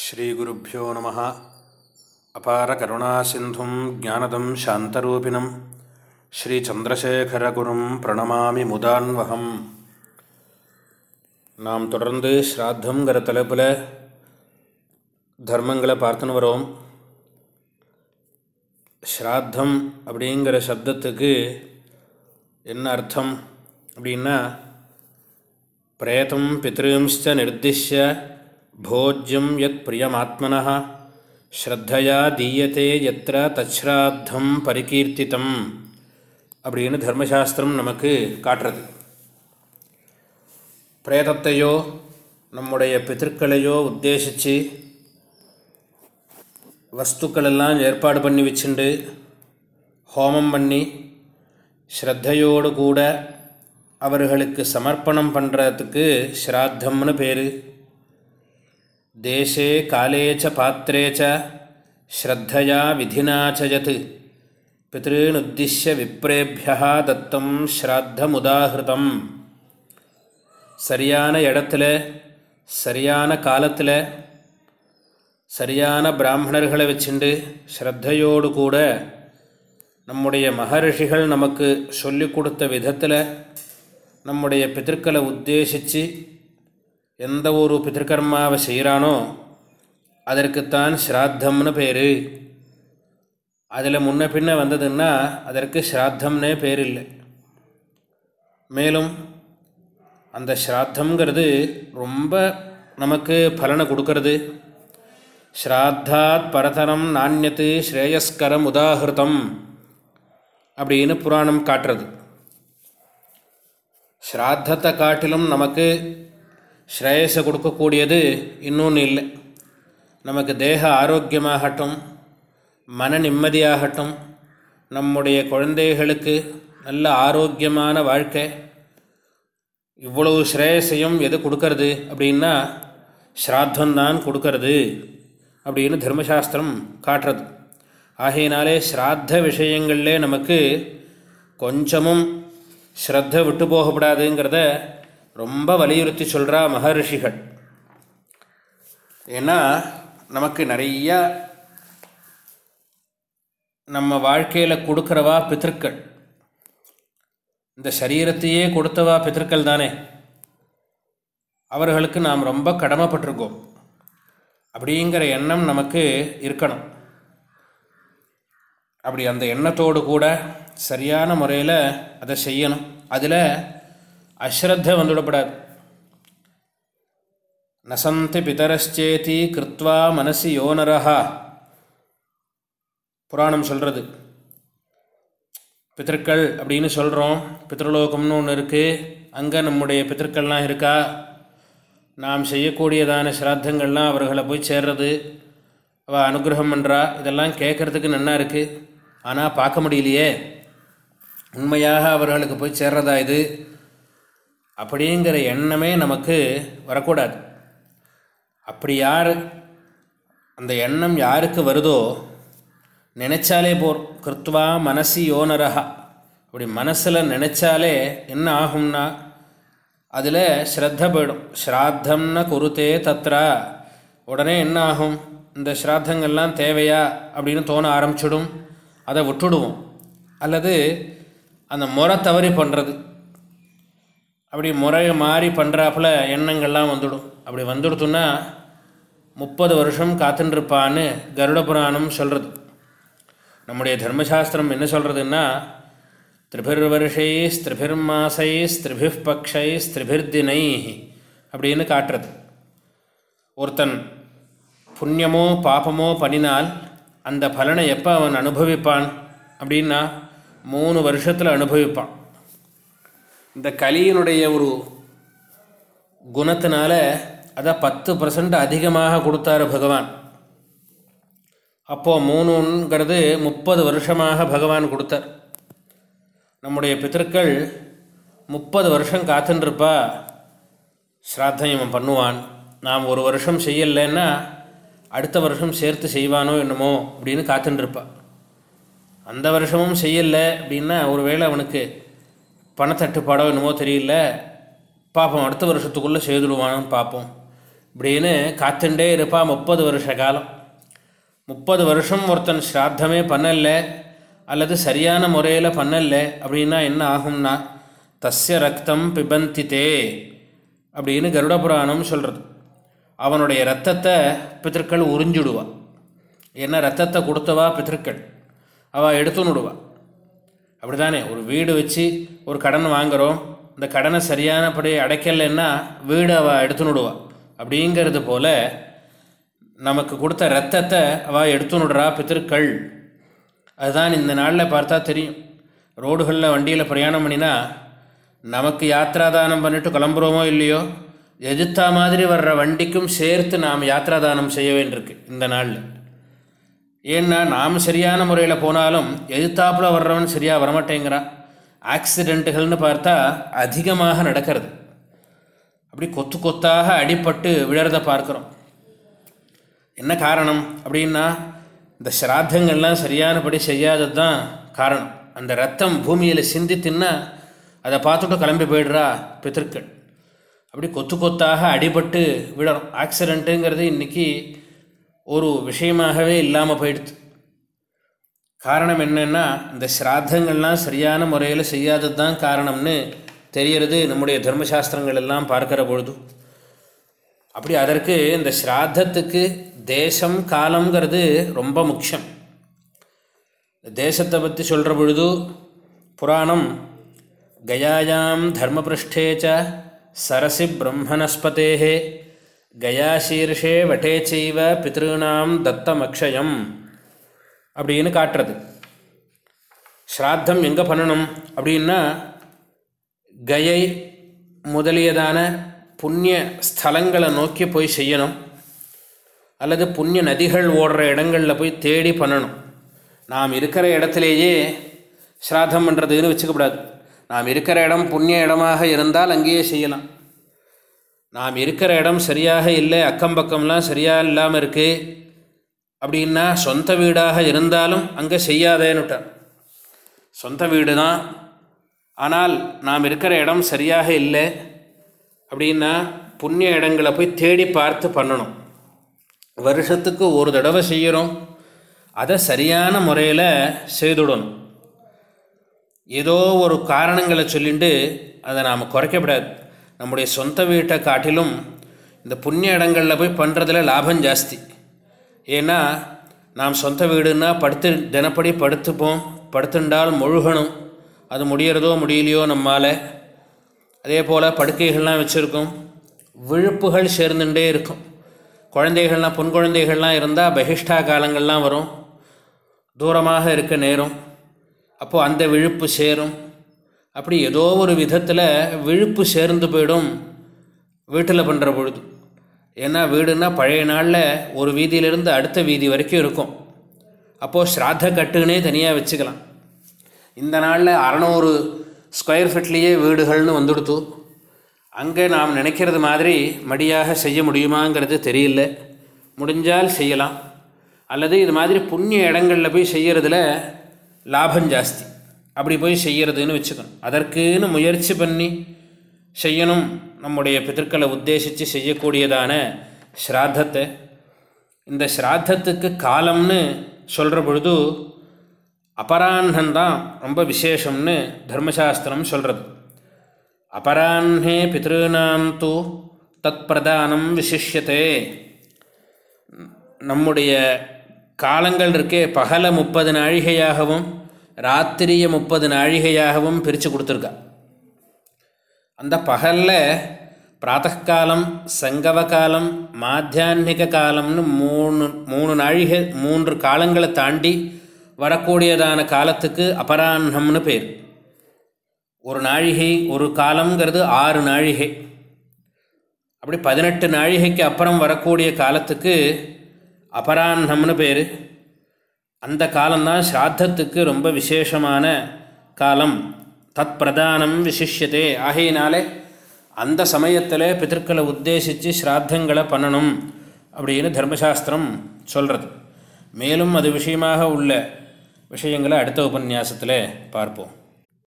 ஸ்ரீகுருப்போ நம. அபார கருணாசிந்தும் ஜானதம் சாந்தரூபிணம். ஸ்ரீச்சந்திரசேகரகுரும் பிரணமாமி முதான்வகம். நாம் தொடர்ந்து ஸ்ராத்தங்கிற தலைப்பில் தர்மங்களை பார்த்துன்னு வரோம். ஸ்ராத்தம் அப்படிங்கிற சப்தத்துக்கு என்ன அர்த்தம் அப்படின்னா பிரேதம் பித்ரும்ச்ச நிர்திஷ்ய போஜ்யம் யத் பிரியமாத்மன ஸ்ரத்தையா தீயத்தே எத்திர தச்ராத்தம் பரிகீர்த்தித்தம் அப்படின்னு தர்மசாஸ்திரம் நமக்கு காட்டுறது. பிரேதத்தையோ நம்முடைய பித்திருக்களையோ உத்தேசித்து வஸ்துக்களெல்லாம் ஏற்பாடு பண்ணி வச்சுண்டு ஹோமம் பண்ணி ஸ்ரத்தையோடு கூட அவர்களுக்கு சமர்ப்பணம் பண்ணுறதுக்கு ஸ்ராத்தம்னு பேர். தேசே காலே ச பாத்திரே ச ஸ்ரத்தையா விதினா ச விப்ரேபியா தத்தம் ஸ்ராத்தமுதாகிருதம் சரியான இடத்துல சரியான காலத்தில் சரியான பிராமணர்களை வச்சுண்டு ஸ்ரத்தையோடு கூட நம்முடைய மகரிஷிகள் நமக்கு சொல்லிக் கொடுத்த விதத்தில் நம்முடைய பிதற்களை உத்தேசித்து எந்த ஒரு பிதற்கர்மாவை செய்கிறானோ அதற்குத்தான் ஸ்ராத்தம்னு பேர். அதில் முன்ன பின்ன வந்ததுன்னா அதற்கு ஸ்ராத்தம்னே பேர் இல்லை மேலும் அந்த ஸ்ராத்தங்கிறது ரொம்ப நமக்கு பலனை கொடுக்கறது. ஸ்ராத்தாத் பரதனம் நாண்யத்து ஸ்ரேயஸ்கரம் உதாகிருதம் அப்படின்னு புராணம் காட்டுறது. ஸ்ராத்தத்தை காட்டிலும் நமக்கு ஸ்ரேயஸை கொடுக்கக்கூடியது இன்னொன்று இல்லை. நமக்கு தேக ஆரோக்கியமாகட்டும் மன நிம்மதியாகட்டும் நம்முடைய குழந்தைகளுக்கு நல்ல ஆரோக்கியமான வாழ்க்கை. இவ்வளவு ஸ்ரேயஸையும் எது கொடுக்கறது அப்படின்னா ஸ்ராத்தந்தான் கொடுக்கறது அப்படின்னு தர்மசாஸ்திரம் காட்டுறது. ஆகையினாலே ஸ்ராத்த விஷயங்களில் நமக்கு கொஞ்சமும் ஸ்ரத்த விட்டு போகப்படாதுங்கிறத ரொம்ப வலியுறுத்தி சொல்கிறா மகரிஷிகள். ஏன்னா நமக்கு நிறையா நம்ம வாழ்க்கையில் கொடுக்குறவா பித்திருக்கள். இந்த சரீரத்தையே கொடுத்தவா பித்திருக்கள் தானே. அவர்களுக்கு நாம் ரொம்ப கடமைப்பட்டிருக்கோம். அப்படிங்கிற எண்ணம் நமக்கு இருக்கணும். அப்படி அந்த எண்ணத்தோடு கூட சரியான முறையில் அதை செய்யணும். அதில் அஸ்ரத்த வந்துவிடப்படாது. நசந்தி பிதரச்சேதி கிருத்வா மனசி யோனரஹா. புராணம் சொல்கிறது பித்திருக்கள் அப்படின்னு சொல்கிறோம் பித்ருலோகம்னு ஒன்று இருக்குது அங்கே நம்முடைய பித்திருக்கள்லாம் இருக்கா? நாம் செய்யக்கூடியதான சிராத்தங்கள்லாம் அவர்களை போய் சேர்றது. அவள் அனுகிரகம் பண்ணுறா இதெல்லாம் கேட்குறதுக்கு நல்லா இருக்குது ஆனால் பார்க்க முடியலையே. உண்மையாக அவர்களுக்கு போய் சேர்றதா இது? அப்படிங்கிற எண்ணமே நமக்கு வரக்கூடாது. அப்படி யார் அந்த எண்ணம் யாருக்கு வருதோ நினச்சாலே போர். கிருத்வா மனசி யோனரகா அப்படி மனசில் நினச்சாலே என்ன ஆகும்னா அதில் ஸ்ரத்த போயிடும். குருத்தே தத்ரா. உடனே என்ன ஆகும்? இந்த ஸ்ராத்தங்கள்லாம் தேவையா? அப்படின்னு தோண ஆரம்பிச்சிடும். அதை விட்டுடுவோம். அல்லது அந்த முறை தவறி பண்ணுறது அப்படி முறை மாறி பண்ணுறாப்புல எண்ணங்கள்லாம் வந்துடும். அப்படி வந்துடுத்துன்னா முப்பது வருஷம் காத்துருப்பான்னு கருட புராணம் சொல்கிறது நம்முடைய தர்மசாஸ்திரம் என்ன சொல்கிறதுன்னா திரிபிர் வருஷை திரிபிர் மாசைஸ் திரிபிர் பக்ஷைஸ் திரிபிர் தினை அப்படின்னு காட்டுறது. ஒருத்தன் புண்ணியமோ பாபமோ பண்ணினால் அந்த பலனை எப்போ அவன் அனுபவிப்பான் அப்படின்னா மூணு வருஷத்தில் அனுபவிப்பான். இந்த கலியினுடைய ஒரு குணத்தினால அதை பத்து பர்சன்ட் அதிகமாக கொடுத்தாரு பகவான். அப்போது மூணுங்கிறது முப்பது வருஷமாக பகவான் கொடுத்தார். நம்முடைய பித்தர்கள் முப்பது வருஷம் காத்துருப்பா ஸ்ராத்தம் இவன் பண்ணுவான். நாம் ஒரு வருஷம் செய்யலைன்னா அடுத்த வருஷம் சேர்த்து செய்வானோ என்னமோ அப்படின்னு காத்துருப்பா அந்த வருஷமும் செய்யலை அப்படின்னா ஒருவேளை அவனுக்கு பணத்தட்டுப்பாடோ என்னமோ தெரியல. பார்ப்போம் அடுத்த வருஷத்துக்குள்ளே செய்துடுவானு பார்ப்போம் இப்படின்னு காத்துண்டே இருப்பா முப்பது வருஷ காலம். முப்பது வருஷம் ஒருத்தன் ஸ்ராத்தமே பண்ணலை அல்லது சரியான முறையில் பண்ணலை அப்படின்னா என்ன ஆகும்னா தஸ்ய ரத்தம் பிபந்தித்தே அப்படின்னு கருட புராணம் சொல்கிறது அவனுடைய ரத்தத்தை பித்திருக்கள் உறிஞ்சிடுவா. ஏன்னா ரத்தத்தை கொடுத்தவா பித்திருக்கள்? அவள் எடுத்துன்னுடுவா அப்படி தானே ஒரு வீடு வச்சு ஒரு கடன் வாங்குகிறோம் இந்த கடனை சரியானபடி அடைக்கலைன்னா வீடு அவள் எடுத்துன்னுடுவா அப்படிங்கிறது போல் நமக்கு கொடுத்த ரத்தத்தை அவள் எடுத்துனுடுறா பித்திருக்கள். அதுதான் இந்த நாளில் பார்த்தா தெரியும். ரோடுகளில் வண்டியில் பிரயாணம் பண்ணினா நமக்கு யாத்ராதானம் பண்ணிட்டு கிளம்புறோமோ இல்லையோ? எதிர்த்தா மாதிரி வர்ற வண்டிக்கும் சேர்த்து நாம் யாத்ராதானம் செய்ய வேண்டியிருக்கு இந்த நாளில். ஏன்னா நாம் சரியான முறையில் போனாலும் எதிர்த்தாப்பில் வர்றவன் சரியாக வரமாட்டேங்கிறான் ஆக்சிடெண்ட்டுகள்னு பார்த்தா அதிகமாக நடக்கிறது. அப்படி கொத்து கொத்தாக அடிப்பட்டு விழறத பார்க்குறோம். என்ன காரணம் அப்படின்னா இந்த ஸ்ராத்தங்கள்லாம் சரியானபடி செய்யாதது தான் காரணம். அந்த ரத்தம் பூமியில் சிந்தி தின்னா அதை பார்த்துட்டு கிளம்பி போயிடுறா பித்திருக்கள். அப்படி கொத்து கொத்தாக அடிபட்டு விழறோம். ஆக்சிடெண்ட்டுங்கிறது இன்றைக்கி ஒரு விஷயமாகவே இல்லாமல் போயிடுது. காரணம் என்னென்னா இந்த ஸ்ராத்தங்கள்லாம் சரியான முறையில் செய்யாதது தான் காரணம்னு தெரியறது நம்முடைய தர்மசாஸ்திரங்கள் எல்லாம் பார்க்கிற பொழுது. அப்படி அதற்கு இந்த ஸ்ராத்தத்துக்கு தேசம் காலங்கிறது ரொம்ப முக்கியம். தேசத்தை பற்றி சொல்கிற பொழுது புராணம் கயாயாம் தர்மபிருஷ்டேச்ச சரசி பிரம்மணஸ்பதே கயாசீர்ஷே வட்டே செய்வ பித்ருணாம் தத்தமக்ஷயம் அப்படின்னு காட்டுறது. ஸ்ராத்தம் எங்கே பண்ணணும் அப்படின்னா கயை முதலியதான புண்ணிய ஸ்தலங்களை நோக்கி போய் செய்யணும். அல்லது புண்ணிய நதிகள் ஓடுற இடங்களில் போய் தேடி பண்ணணும். நாம் இருக்கிற இடத்துலேயே ஸ்ராத்தம் பண்ணுறதுன்னு வச்சுக்கப்படாது நாம் இருக்கிற இடம் புண்ணிய இடமாக இருந்தால் அங்கேயே செய்யலாம். நாம் இருக்கிற இடம் சரியாக இல்லை அக்கம் பக்கம்லாம் சரியாக இல்லாமல் இருக்குது அப்படின்னா சொந்த வீடாக இருந்தாலும் அங்கே செய்யாதேன்னுட்டான். சொந்த வீடு தான் ஆனால் நாம் இருக்கிற இடம் சரியாக இல்லை அப்படின்னா புண்ணிய இடங்களை போய் தேடி பார்த்து பண்ணணும். வருஷத்துக்கு ஒரு தடவை செய்கிறோம் அதை சரியான முறையில் செய்துடணும். ஏதோ ஒரு காரணங்களை சொல்லிட்டு அதை நாம் குறைக்கப்படாது நம்முடைய சொந்த வீட்டை காட்டிலும் இந்த புண்ணிய இடங்களில் போய் பண்ணுறதுல லாபம் ஜாஸ்தி. ஏன்னா நாம் சொந்த வீடுன்னா படுத்து தினப்படி படுத்துப்போம். படுத்துண்டால் முழுகணும். அது முடியறதோ முடியலையோ நம்மால். அதே போல் படுக்கைகள்லாம் வச்சுருக்கோம். விழுப்புகள் சேர்ந்துட்டே இருக்கும். குழந்தைகள்லாம் பொன் குழந்தைகள்லாம் இருந்தால் பகிஷ்டா காலங்கள்லாம் வரும். தூரமாக இருக்க நேரம். அப்போது அந்த விழுப்பு சேரும். அப்படி ஏதோ ஒரு விதத்தில் விழுப்பு சேர்ந்து போயிடும் வீட்டில் பண்ணுற பொழுது. ஏன்னா வீடுன்னா பழைய நாளில் ஒரு வீதியிலிருந்து அடுத்த வீதி வரைக்கும் இருக்கும். அப்போது ஸ்ராத்த கட்டுன்னே தனியாக வச்சுக்கலாம். இந்த நாளில் அறநூறு ஸ்கொயர் ஃபீட்லேயே வீடுகள்னு வந்துடுத்து. அங்கே நாம் நினைக்கிறது மாதிரி மடியாக செய்ய முடியுமாங்கிறது தெரியல. முடிஞ்சால் செய்யலாம். அல்லது இது மாதிரி புண்ணிய இடங்களில் போய் செய்கிறதுல லாபம் ஜாஸ்தி. அப்படி போய் செய்கிறதுன்னு வச்சுக்கணும். அதற்குன்னு முயற்சி பண்ணி செய்யணும். நம்முடைய பிதற்களை உத்தேசித்து செய்யக்கூடியதான ஸ்ராத்தத்தை. இந்த ஸ்ராத்தத்துக்கு காலம்னு சொல்கிற பொழுது அபராஹ்னந்தான் ரொம்ப விசேஷம்னு தர்மசாஸ்திரம் சொல்கிறது அபராஹே பித்ருநாம் தூ தத் பிரதானம் விசிஷ்யத்தே நம்முடைய காலங்கள் இருக்கே பகல முப்பது நாழிகையாகவும் ராத்திரியை முப்பது நாழிகையாகவும் பிரித்து கொடுத்துருக்கா. அந்த பகலில் பிராத்தகாலம் சங்கவ காலம் மாத்தியான்மிக காலம்னு மூணு மூணு நாழிகை மூன்று காலங்களை தாண்டி வரக்கூடியதான காலத்துக்கு அபராஹ்னம்னு பேர். ஒரு நாழிகை ஒரு காலங்கிறது ஆறு நாழிகை. அப்படி பதினெட்டு நாழிகைக்கு அப்புறம் வரக்கூடிய காலத்துக்கு அபராஹ்னம்னு பேர். அந்த காலம்தான் ஸ்ராத்தத்துக்கு ரொம்ப விசேஷமான காலம். தத் பிரதானம் விசிஷ்யத்தே ஆகையினாலே அந்த சமயத்தில் பிதற்களை உத்தேசித்து ஸ்ராத்தங்களை பண்ணணும் அப்படின்னு தர்மசாஸ்திரம் சொல்கிறது மேலும் அது விஷயமாக உள்ள விஷயங்களை அடுத்த உபன்யாசத்தில் பார்ப்போம்.